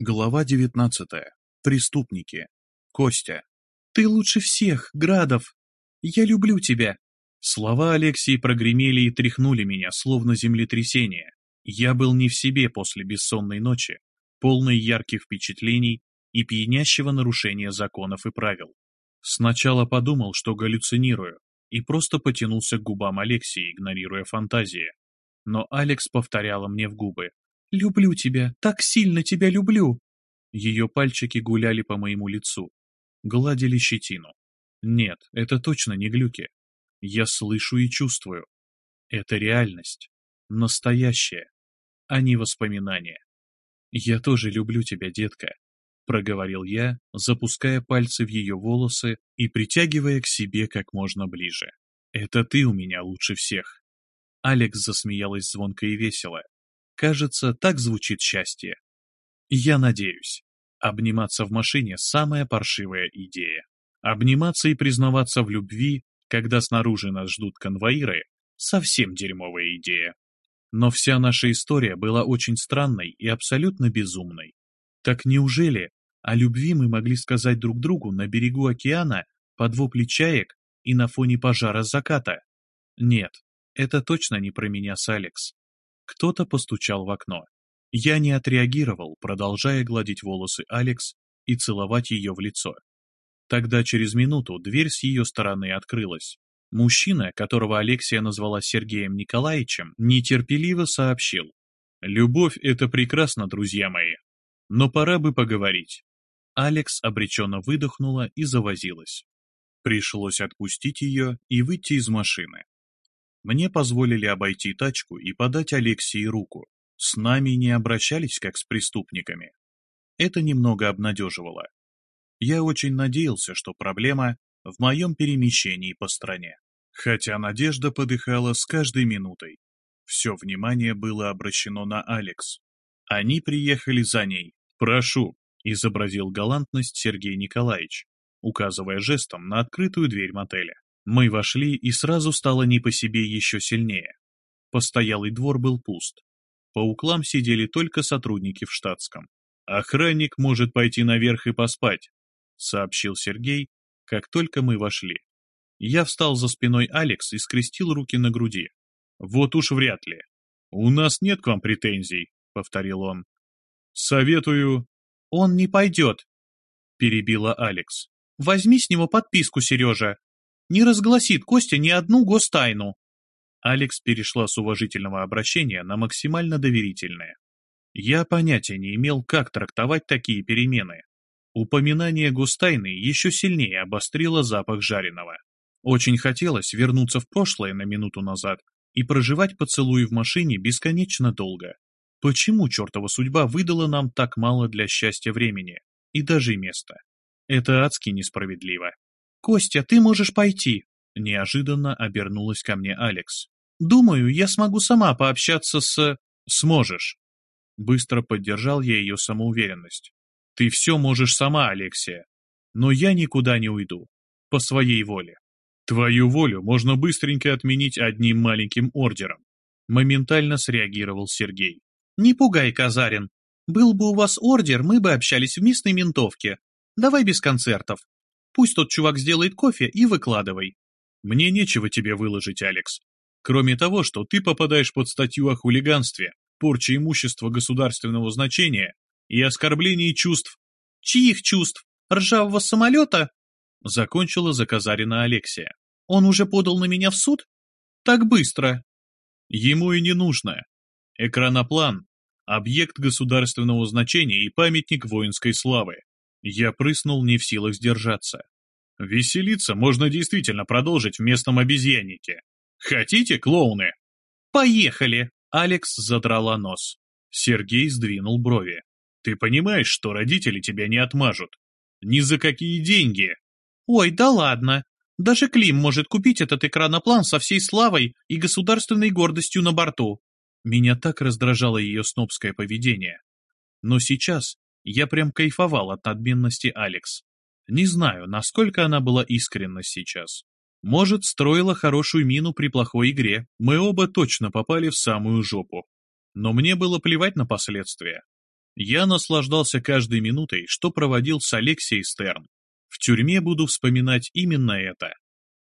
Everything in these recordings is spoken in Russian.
Глава девятнадцатая. Преступники. Костя. «Ты лучше всех, Градов! Я люблю тебя!» Слова Алексии прогремели и тряхнули меня, словно землетрясение. Я был не в себе после бессонной ночи, полной ярких впечатлений и пьянящего нарушения законов и правил. Сначала подумал, что галлюцинирую, и просто потянулся к губам Алексии, игнорируя фантазии. Но Алекс повторяла мне в губы. «Люблю тебя, так сильно тебя люблю!» Ее пальчики гуляли по моему лицу, гладили щетину. Нет, это точно не глюки. Я слышу и чувствую. Это реальность. Настоящая. А не воспоминания. Я тоже люблю тебя, детка, проговорил я, запуская пальцы в ее волосы и притягивая к себе как можно ближе. Это ты у меня лучше всех. Алекс засмеялась звонко и весело. Кажется, так звучит счастье. Я надеюсь. Обниматься в машине – самая паршивая идея. Обниматься и признаваться в любви, когда снаружи нас ждут конвоиры – совсем дерьмовая идея. Но вся наша история была очень странной и абсолютно безумной. Так неужели о любви мы могли сказать друг другу на берегу океана под вопли чаек и на фоне пожара заката? Нет, это точно не про меня с Алекс. Кто-то постучал в окно. Я не отреагировал, продолжая гладить волосы Алекс и целовать ее в лицо. Тогда через минуту дверь с ее стороны открылась. Мужчина, которого Алексия назвала Сергеем Николаевичем, нетерпеливо сообщил. «Любовь — это прекрасно, друзья мои. Но пора бы поговорить». Алекс обреченно выдохнула и завозилась. Пришлось отпустить ее и выйти из машины. Мне позволили обойти тачку и подать Алексии руку. С нами не обращались как с преступниками. Это немного обнадеживало. Я очень надеялся, что проблема в моем перемещении по стране. Хотя надежда подыхала с каждой минутой. Все внимание было обращено на Алекс. Они приехали за ней. «Прошу», — изобразил галантность Сергей Николаевич, указывая жестом на открытую дверь мотеля. Мы вошли, и сразу стало не по себе еще сильнее. Постоялый двор был пуст. По углам сидели только сотрудники в штатском. «Охранник может пойти наверх и поспать», — сообщил Сергей, как только мы вошли. Я встал за спиной Алекс и скрестил руки на груди. «Вот уж вряд ли. У нас нет к вам претензий», — повторил он. «Советую...» «Он не пойдет», — перебила Алекс. «Возьми с него подписку, Сережа. Не разгласит Костя ни одну гостайну». Алекс перешла с уважительного обращения на максимально доверительное. Я понятия не имел, как трактовать такие перемены. Упоминание густайны еще сильнее обострило запах жареного. Очень хотелось вернуться в прошлое на минуту назад и проживать поцелуи в машине бесконечно долго. Почему чертова судьба выдала нам так мало для счастья времени и даже места? Это адски несправедливо. «Костя, ты можешь пойти», Неожиданно обернулась ко мне Алекс. «Думаю, я смогу сама пообщаться с...» «Сможешь». Быстро поддержал я ее самоуверенность. «Ты все можешь сама, Алексия. Но я никуда не уйду. По своей воле. Твою волю можно быстренько отменить одним маленьким ордером». Моментально среагировал Сергей. «Не пугай, Казарин. Был бы у вас ордер, мы бы общались в местной ментовке. Давай без концертов. Пусть тот чувак сделает кофе и выкладывай. Мне нечего тебе выложить, Алекс. Кроме того, что ты попадаешь под статью о хулиганстве, порче имущества государственного значения и оскорблении чувств. Чьих чувств? Ржавого самолета? Закончила заказарина Алексия. Он уже подал на меня в суд? Так быстро. Ему и не нужно. Экраноплан – объект государственного значения и памятник воинской славы. Я прыснул не в силах сдержаться. Веселиться можно действительно продолжить в местном обезьяннике. Хотите, клоуны? Поехали! Алекс задрала нос. Сергей сдвинул брови. Ты понимаешь, что родители тебя не отмажут? Ни за какие деньги. Ой, да ладно. Даже Клим может купить этот экраноплан со всей славой и государственной гордостью на борту. Меня так раздражало ее снобское поведение. Но сейчас я прям кайфовал от надменности Алекс. Не знаю, насколько она была искренна сейчас. Может, строила хорошую мину при плохой игре. Мы оба точно попали в самую жопу. Но мне было плевать на последствия. Я наслаждался каждой минутой, что проводил с Алексеем Стерн. В тюрьме буду вспоминать именно это.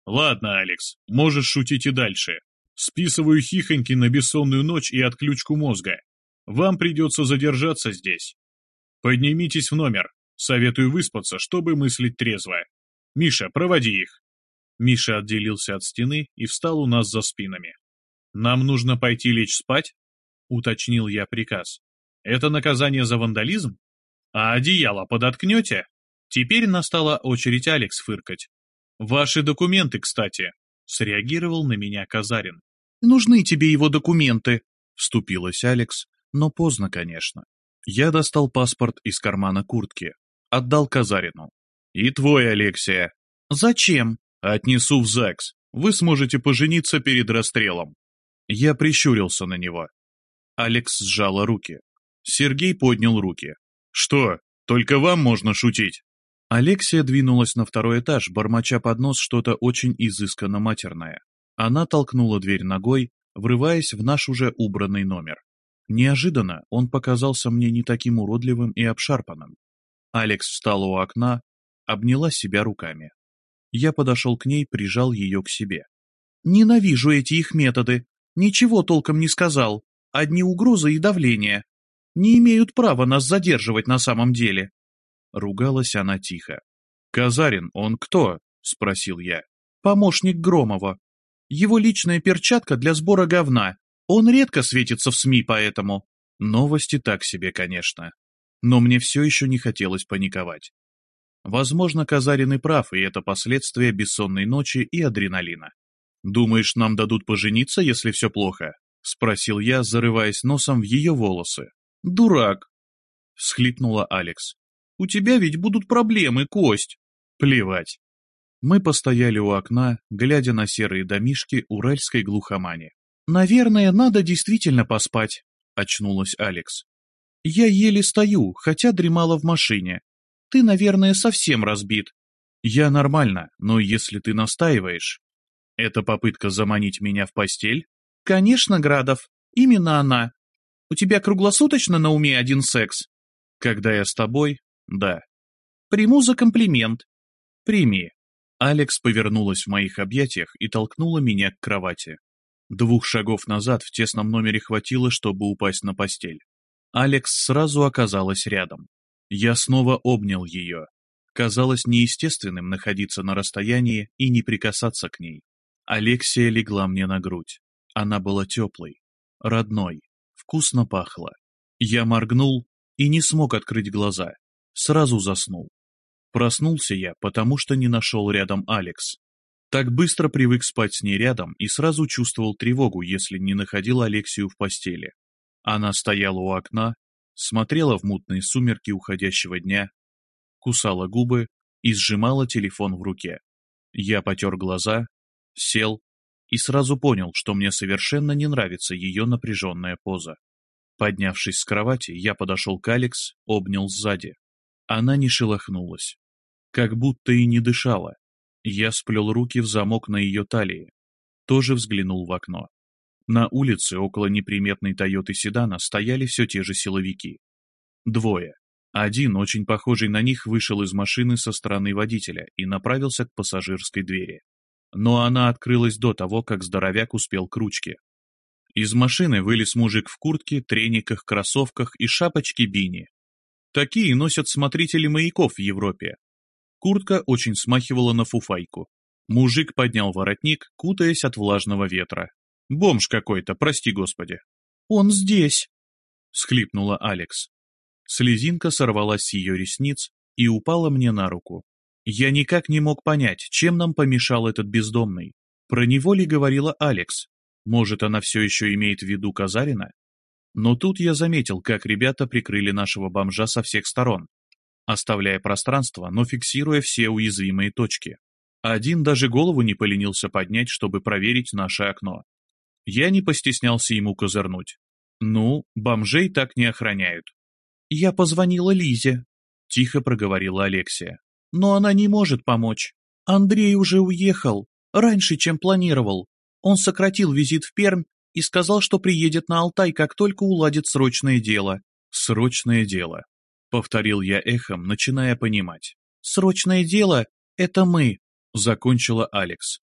Ладно, Алекс, можешь шутить и дальше. Списываю хихоньки на бессонную ночь и отключку мозга. Вам придется задержаться здесь. Поднимитесь в номер. Советую выспаться, чтобы мыслить трезво. Миша, проводи их. Миша отделился от стены и встал у нас за спинами. «Нам нужно пойти лечь спать?» — уточнил я приказ. «Это наказание за вандализм? А одеяло подоткнете?» Теперь настала очередь Алекс фыркать. «Ваши документы, кстати», — среагировал на меня Казарин. «Нужны тебе его документы», — вступилась Алекс, но поздно, конечно. Я достал паспорт из кармана куртки, отдал Казарину. «И твой, Алексия». «Зачем?» «Отнесу в ЗАГС. Вы сможете пожениться перед расстрелом». Я прищурился на него. Алекс сжала руки. Сергей поднял руки. «Что, только вам можно шутить?» Алексия двинулась на второй этаж, бормоча под нос что-то очень изысканно матерное. Она толкнула дверь ногой, врываясь в наш уже убранный номер. Неожиданно он показался мне не таким уродливым и обшарпанным. Алекс встала у окна, обняла себя руками. Я подошел к ней, прижал ее к себе. «Ненавижу эти их методы. Ничего толком не сказал. Одни угрозы и давление. Не имеют права нас задерживать на самом деле. Ругалась она тихо. «Казарин, он кто?» — спросил я. «Помощник Громова. Его личная перчатка для сбора говна. Он редко светится в СМИ поэтому». Новости так себе, конечно. Но мне все еще не хотелось паниковать. Возможно, Казарин и прав, и это последствия бессонной ночи и адреналина. «Думаешь, нам дадут пожениться, если все плохо?» — спросил я, зарываясь носом в ее волосы. «Дурак!» — всхлипнула Алекс. У тебя ведь будут проблемы, Кость. Плевать. Мы постояли у окна, глядя на серые домишки уральской глухомани. «Наверное, надо действительно поспать», — очнулась Алекс. «Я еле стою, хотя дремала в машине. Ты, наверное, совсем разбит». «Я нормально, но если ты настаиваешь...» «Это попытка заманить меня в постель?» «Конечно, Градов, именно она. У тебя круглосуточно на уме один секс?» «Когда я с тобой, да. Приму за комплимент. Прими. Алекс повернулась в моих объятиях и толкнула меня к кровати. Двух шагов назад в тесном номере хватило, чтобы упасть на постель. Алекс сразу оказалась рядом. Я снова обнял ее. Казалось неестественным находиться на расстоянии и не прикасаться к ней. Алексия легла мне на грудь. Она была теплой, родной, вкусно пахла. Я моргнул и не смог открыть глаза. Сразу заснул. Проснулся я, потому что не нашел рядом Алекс. Так быстро привык спать с ней рядом и сразу чувствовал тревогу, если не находил Алексию в постели. Она стояла у окна, смотрела в мутные сумерки уходящего дня, кусала губы и сжимала телефон в руке. Я потер глаза, сел и сразу понял, что мне совершенно не нравится ее напряженная поза. Поднявшись с кровати, я подошел к Алекс, обнял сзади. Она не шелохнулась, как будто и не дышала. Я сплел руки в замок на ее талии, тоже взглянул в окно. На улице около неприметной Тойоты седана стояли все те же силовики. Двое. Один, очень похожий на них, вышел из машины со стороны водителя и направился к пассажирской двери. Но она открылась до того, как здоровяк успел к ручке. Из машины вылез мужик в куртке, трениках, кроссовках и шапочке бини. Такие носят смотрители маяков в Европе. Куртка очень смахивала на фуфайку. Мужик поднял воротник, кутаясь от влажного ветра. «Бомж какой-то, прости господи». «Он здесь!» — схлипнула Алекс. Слезинка сорвалась с ее ресниц и упала мне на руку. Я никак не мог понять, чем нам помешал этот бездомный. Про него ли говорила Алекс? Может, она все еще имеет в виду Казарина? Но тут я заметил, как ребята прикрыли нашего бомжа со всех сторон, оставляя пространство, но фиксируя все уязвимые точки. Один даже голову не поленился поднять, чтобы проверить наше окно. Я не постеснялся ему козырнуть. Ну, бомжей так не охраняют. Я позвонила Лизе, тихо проговорила Алексия. Но она не может помочь. Андрей уже уехал, раньше, чем планировал. Он сократил визит в Пермь и сказал, что приедет на Алтай, как только уладит срочное дело. Срочное дело. Повторил я эхом, начиная понимать. Срочное дело — это мы, закончила Алекс.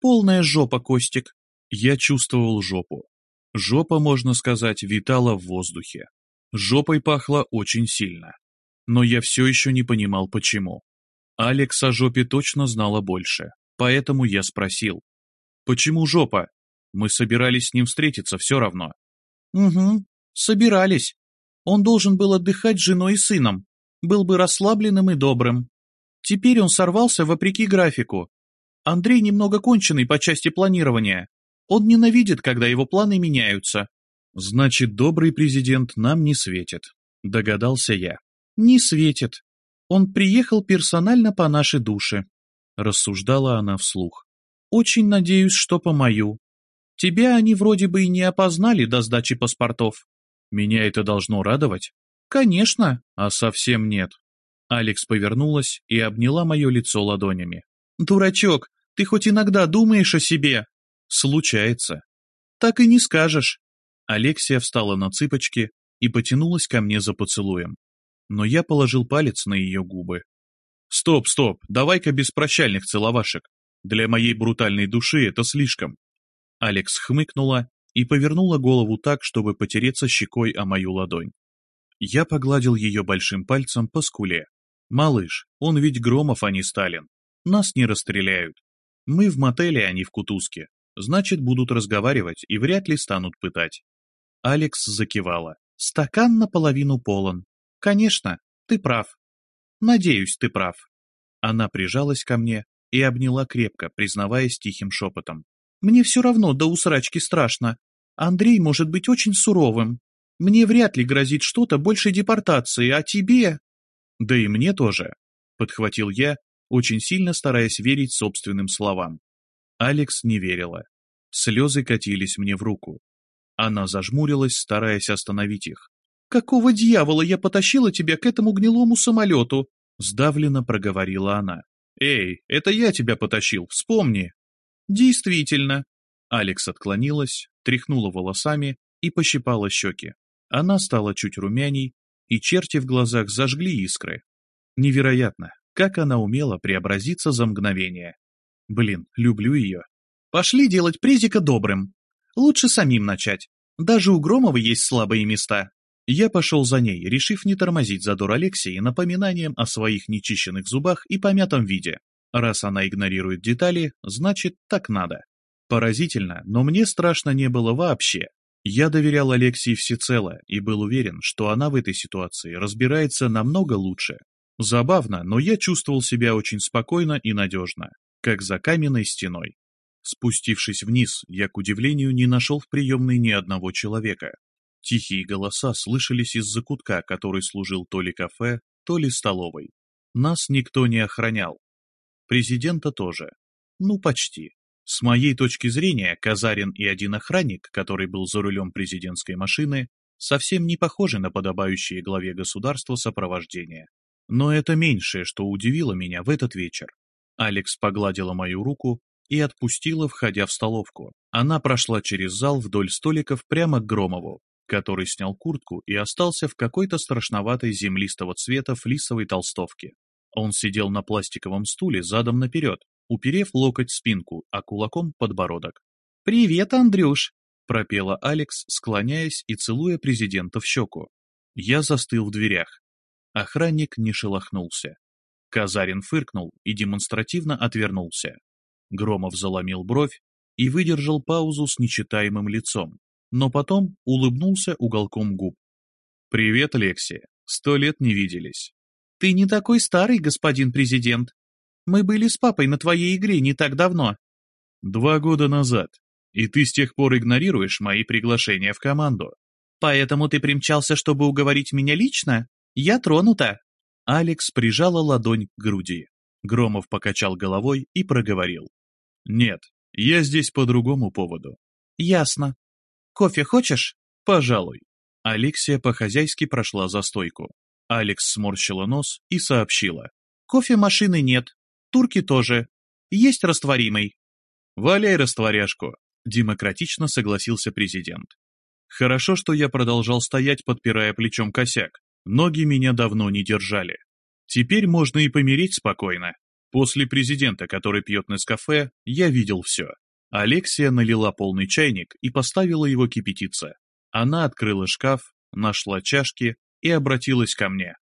Полная жопа, Костик. Я чувствовал жопу. Жопа, можно сказать, витала в воздухе. Жопой пахло очень сильно. Но я все еще не понимал, почему. Алекс о жопе точно знала больше, поэтому я спросил. «Почему жопа? Мы собирались с ним встретиться все равно». «Угу, собирались. Он должен был отдыхать с женой и сыном, был бы расслабленным и добрым. Теперь он сорвался вопреки графику. Андрей немного конченый по части планирования. Он ненавидит, когда его планы меняются. Значит, добрый президент нам не светит, догадался я. Не светит. Он приехал персонально по нашей душе, рассуждала она вслух. Очень надеюсь, что по мою. Тебя они вроде бы и не опознали до сдачи паспортов. Меня это должно радовать? Конечно. А совсем нет. Алекс повернулась и обняла мое лицо ладонями. Дурачок, ты хоть иногда думаешь о себе? Случается. Так и не скажешь. Алексия встала на цыпочки и потянулась ко мне за поцелуем. Но я положил палец на ее губы. «Стоп, стоп, давай-ка без прощальных целовашек. Для моей брутальной души это слишком». Алекс хмыкнула и повернула голову так, чтобы потереться щекой о мою ладонь. Я погладил ее большим пальцем по скуле. «Малыш, он ведь Громов, а не Сталин. Нас не расстреляют. Мы в мотеле, а не в кутузке. Значит, будут разговаривать и вряд ли станут пытать». Алекс закивала. «Стакан наполовину полон. Конечно, ты прав. Надеюсь, ты прав». Она прижалась ко мне и обняла крепко, признаваясь тихим шепотом. «Мне все равно до усрачки страшно. Андрей может быть очень суровым. Мне вряд ли грозит что-то больше депортации, а тебе...» «Да и мне тоже», — подхватил я, очень сильно стараясь верить собственным словам. Алекс не верила. Слезы катились мне в руку. Она зажмурилась, стараясь остановить их. «Какого дьявола я потащила тебя к этому гнилому самолету?» Сдавленно проговорила она. «Эй, это я тебя потащил, вспомни!» «Действительно!» Алекс отклонилась, тряхнула волосами и пощипала щеки. Она стала чуть румяней, и черти в глазах зажгли искры. Невероятно, как она умела преобразиться за мгновение. Блин, люблю ее. Пошли делать презика добрым. Лучше самим начать. Даже у Громова есть слабые места. Я пошел за ней, решив не тормозить задор Алексея напоминанием о своих нечищенных зубах и помятом виде. Раз она игнорирует детали, значит, так надо. Поразительно, но мне страшно не было вообще. Я доверял Алексии всецело и был уверен, что она в этой ситуации разбирается намного лучше. Забавно, но я чувствовал себя очень спокойно и надежно, как за каменной стеной. Спустившись вниз, я, к удивлению, не нашел в приемной ни одного человека. Тихие голоса слышались из-за кутка, который служил то ли кафе, то ли столовой. Нас никто не охранял. Президента тоже. Ну, почти. С моей точки зрения, Казарин и один охранник, который был за рулем президентской машины, совсем не похожи на подобающие главе государства сопровождение. Но это меньшее, что удивило меня в этот вечер. Алекс погладила мою руку и отпустила, входя в столовку. Она прошла через зал вдоль столиков прямо к Громову, который снял куртку и остался в какой-то страшноватой землистого цвета флисовой толстовке. Он сидел на пластиковом стуле задом наперед, уперев локоть в спинку, а кулаком подбородок. «Привет, Андрюш!» — пропела Алекс, склоняясь и целуя президента в щеку. Я застыл в дверях. Охранник не шелохнулся. Казарин фыркнул и демонстративно отвернулся. Громов заломил бровь и выдержал паузу с нечитаемым лицом, но потом улыбнулся уголком губ. «Привет, Алексия. Сто лет не виделись». «Ты не такой старый, господин президент», мы были с папой на твоей игре не так давно». «Два года назад. И ты с тех пор игнорируешь мои приглашения в команду». «Поэтому ты примчался, чтобы уговорить меня лично? Я тронута». Алекс прижала ладонь к груди. Громов покачал головой и проговорил. «Нет, я здесь по другому поводу». «Ясно. Кофе хочешь?» «Пожалуй». Алексия по-хозяйски прошла за стойку. Алекс сморщила нос и сообщила. «Кофемашины нет. Турки тоже. Есть растворимый. Валяй растворяшку, демократично согласился президент. Хорошо, что я продолжал стоять, подпирая плечом косяк. Ноги меня давно не держали. Теперь можно и помереть спокойно. После президента, который пьет кафе, я видел все. Алексия налила полный чайник и поставила его кипятиться. Она открыла шкаф, нашла чашки и обратилась ко мне.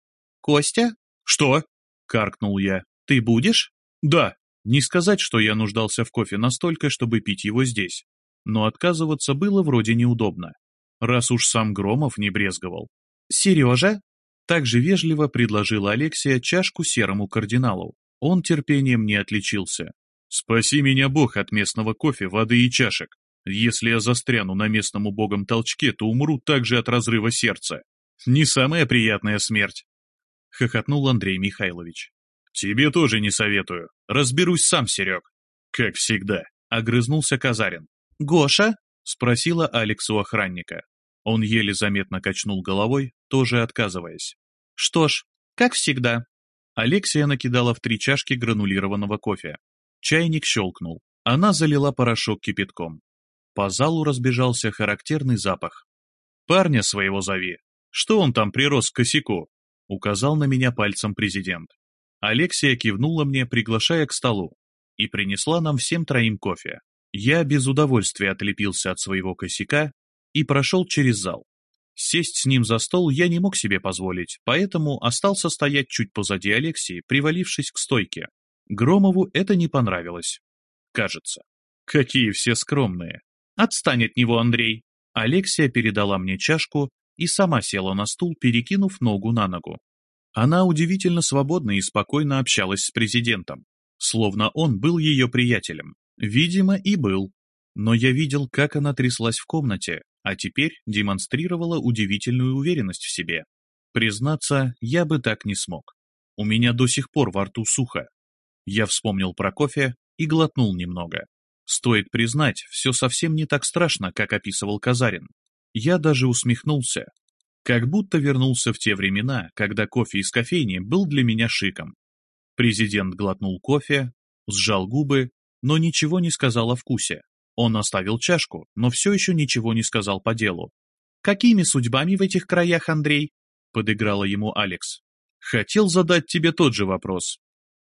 «Костя?» «Что?» — каркнул я. «Ты будешь?» «Да». Не сказать, что я нуждался в кофе настолько, чтобы пить его здесь. Но отказываться было вроде неудобно. Раз уж сам Громов не брезговал. «Сережа?» Также вежливо предложила Алексия чашку серому кардиналу. Он терпением не отличился. «Спаси меня Бог от местного кофе, воды и чашек. Если я застряну на местном убогом толчке, то умру также от разрыва сердца. Не самая приятная смерть!» Хохотнул Андрей Михайлович. «Тебе тоже не советую. Разберусь сам, Серег». «Как всегда», — огрызнулся Казарин. «Гоша?» — спросила Алекс у охранника. Он еле заметно качнул головой, тоже отказываясь. «Что ж, как всегда». Алексия накидала в три чашки гранулированного кофе. Чайник щелкнул. Она залила порошок кипятком. По залу разбежался характерный запах. «Парня своего зови. Что он там прирос к косяку?» Указал на меня пальцем президент. Алексия кивнула мне, приглашая к столу, и принесла нам всем троим кофе. Я без удовольствия отлепился от своего косяка и прошел через зал. Сесть с ним за стол я не мог себе позволить, поэтому остался стоять чуть позади Алексии, привалившись к стойке. Громову это не понравилось. Кажется. Какие все скромные. Отстань от него, Андрей. Алексия передала мне чашку и сама села на стул, перекинув ногу на ногу. Она удивительно свободно и спокойно общалась с президентом, словно он был ее приятелем. Видимо, и был. Но я видел, как она тряслась в комнате, а теперь демонстрировала удивительную уверенность в себе. Признаться, я бы так не смог. У меня до сих пор во рту сухо. Я вспомнил про кофе и глотнул немного. Стоит признать, все совсем не так страшно, как описывал Казарин. Я даже усмехнулся. Как будто вернулся в те времена, когда кофе из кофейни был для меня шиком. Президент глотнул кофе, сжал губы, но ничего не сказал о вкусе. Он оставил чашку, но все еще ничего не сказал по делу. «Какими судьбами в этих краях, Андрей?» — подыграла ему Алекс. «Хотел задать тебе тот же вопрос».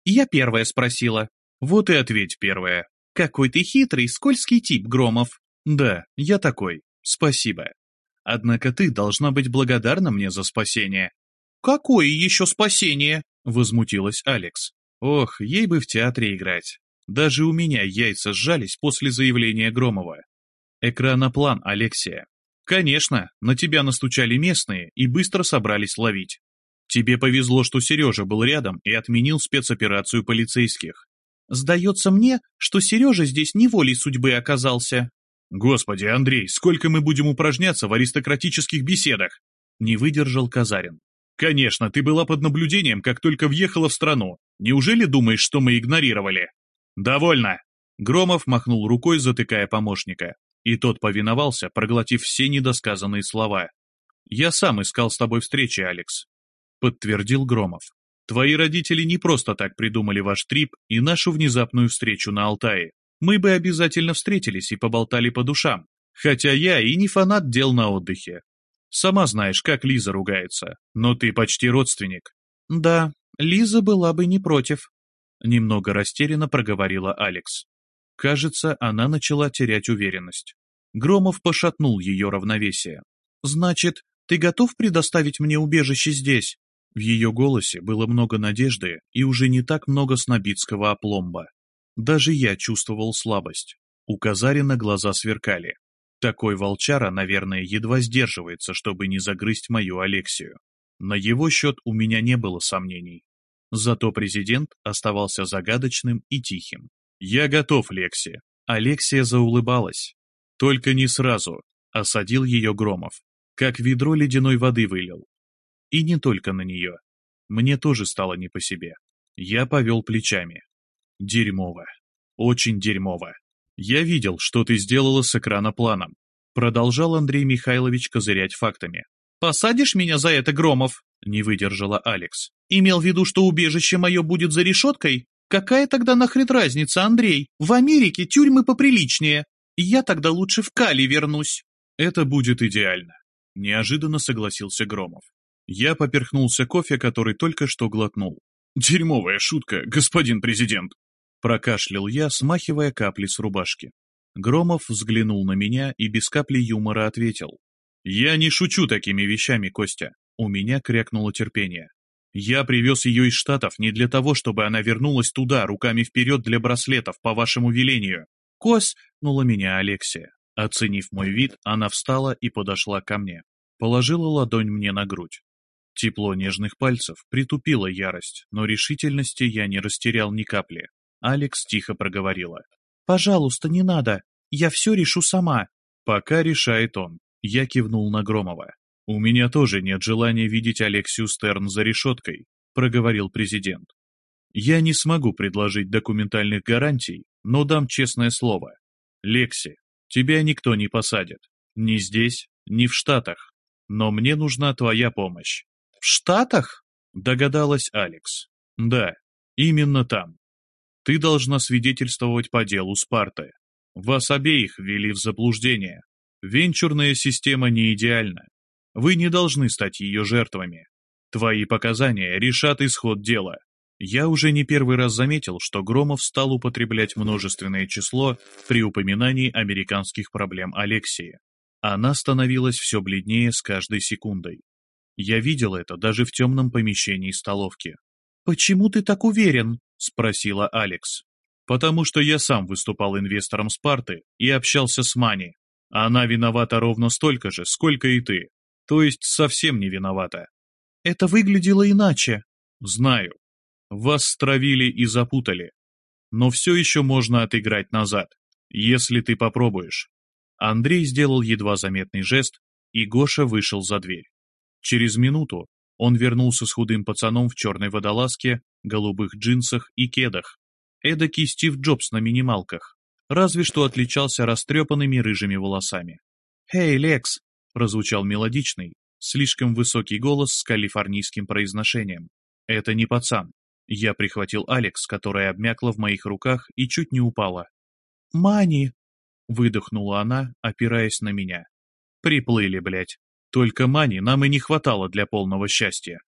«Я первая спросила». «Вот и ответь первая». «Какой ты хитрый, скользкий тип, Громов». «Да, я такой. Спасибо. Однако ты должна быть благодарна мне за спасение». «Какое еще спасение?» — возмутилась Алекс. «Ох, ей бы в театре играть. Даже у меня яйца сжались после заявления Громова. Экраноплан, Алексия. Конечно, на тебя настучали местные и быстро собрались ловить. Тебе повезло, что Сережа был рядом и отменил спецоперацию полицейских. Сдается мне, что Сережа здесь неволей судьбы оказался. Господи, Андрей, сколько мы будем упражняться в аристократических беседах? Не выдержал Казарин. Конечно, ты была под наблюдением, как только въехала в страну. Неужели думаешь, что мы игнорировали? «Довольно!» Громов махнул рукой, затыкая помощника. И тот повиновался, проглотив все недосказанные слова. «Я сам искал с тобой встречи, Алекс», — подтвердил Громов. «Твои родители не просто так придумали ваш трип и нашу внезапную встречу на Алтае. Мы бы обязательно встретились и поболтали по душам, хотя я и не фанат дел на отдыхе. Сама знаешь, как Лиза ругается, но ты почти родственник». «Да, Лиза была бы не против», Немного растерянно проговорила Алекс. Кажется, она начала терять уверенность. Громов пошатнул ее равновесие. «Значит, ты готов предоставить мне убежище здесь?» В ее голосе было много надежды и уже не так много снобитского опломба. Даже я чувствовал слабость. У Казарина глаза сверкали. Такой волчара, наверное, едва сдерживается, чтобы не загрызть мою Алексию. На его счет у меня не было сомнений. Зато президент оставался загадочным и тихим. «Я готов, Лекси». Алексия заулыбалась. Только не сразу. Осадил ее Громов. Как ведро ледяной воды вылил. И не только на нее. Мне тоже стало не по себе. Я повел плечами. Дерьмово. Очень дерьмово. Я видел, что ты сделала с экрана планом. Продолжал Андрей Михайлович козырять фактами. «Посадишь меня за это, Громов?» — не выдержала Алекс. «Имел в виду, что убежище мое будет за решеткой? Какая тогда нахрен разница, Андрей? В Америке тюрьмы поприличнее. Я тогда лучше в Кали вернусь». Это будет идеально. Неожиданно согласился Громов. Я поперхнулся кофе, который только что глотнул. «Дерьмовая шутка, господин президент!» Прокашлял я, смахивая капли с рубашки. Громов взглянул на меня и без капли юмора ответил. «Я не шучу такими вещами, Костя. У меня крякнуло терпение. Я привез ее из Штатов не для того, чтобы она вернулась туда, руками вперед для браслетов, по вашему велению. Кос, нула меня Алексия. Оценив мой вид, она встала и подошла ко мне. Положила ладонь мне на грудь. Тепло нежных пальцев притупило ярость, но решительности я не растерял ни капли. Алекс тихо проговорила. «Пожалуйста, не надо. Я все решу сама». «Пока решает он». Я кивнул на Громова. «У меня тоже нет желания видеть Алексию Стерн за решеткой», проговорил президент. «Я не смогу предложить документальных гарантий, но дам честное слово. Лекси, тебя никто не посадит. Ни здесь, ни в Штатах. Но мне нужна твоя помощь. В Штатах? Догадалась Алекс. Да, именно там. Ты должна свидетельствовать по делу Спарты. Вас обеих ввели в заблуждение. Венчурная система не идеальна. Вы не должны стать ее жертвами. Твои показания решат исход дела. Я уже не первый раз заметил, что Громов стал употреблять множественное число при упоминании американских проблем Алексии. Она становилась все бледнее с каждой секундой. Я видел это даже в темном помещении столовки. «Почему ты так уверен?» – спросила Алекс. «Потому что я сам выступал инвестором Спарты и общался с Мани. Она виновата ровно столько же, сколько и ты. То есть совсем не виновата». «Это выглядело иначе». «Знаю. Вас стравили и запутали. Но все еще можно отыграть назад, если ты попробуешь». Андрей сделал едва заметный жест, и Гоша вышел за дверь. Через минуту он вернулся с худым пацаном в черной водолазке, голубых джинсах и кедах. Эдакий Стив Джобс на минималках, разве что отличался растрепанными рыжими волосами. «Эй, Лекс!» – прозвучал мелодичный, слишком высокий голос с калифорнийским произношением. «Это не пацан, я прихватил Алекс, которая обмякла в моих руках и чуть не упала. «Мани!» — выдохнула она, опираясь на меня. «Приплыли, блядь. Только Мани нам и не хватало для полного счастья».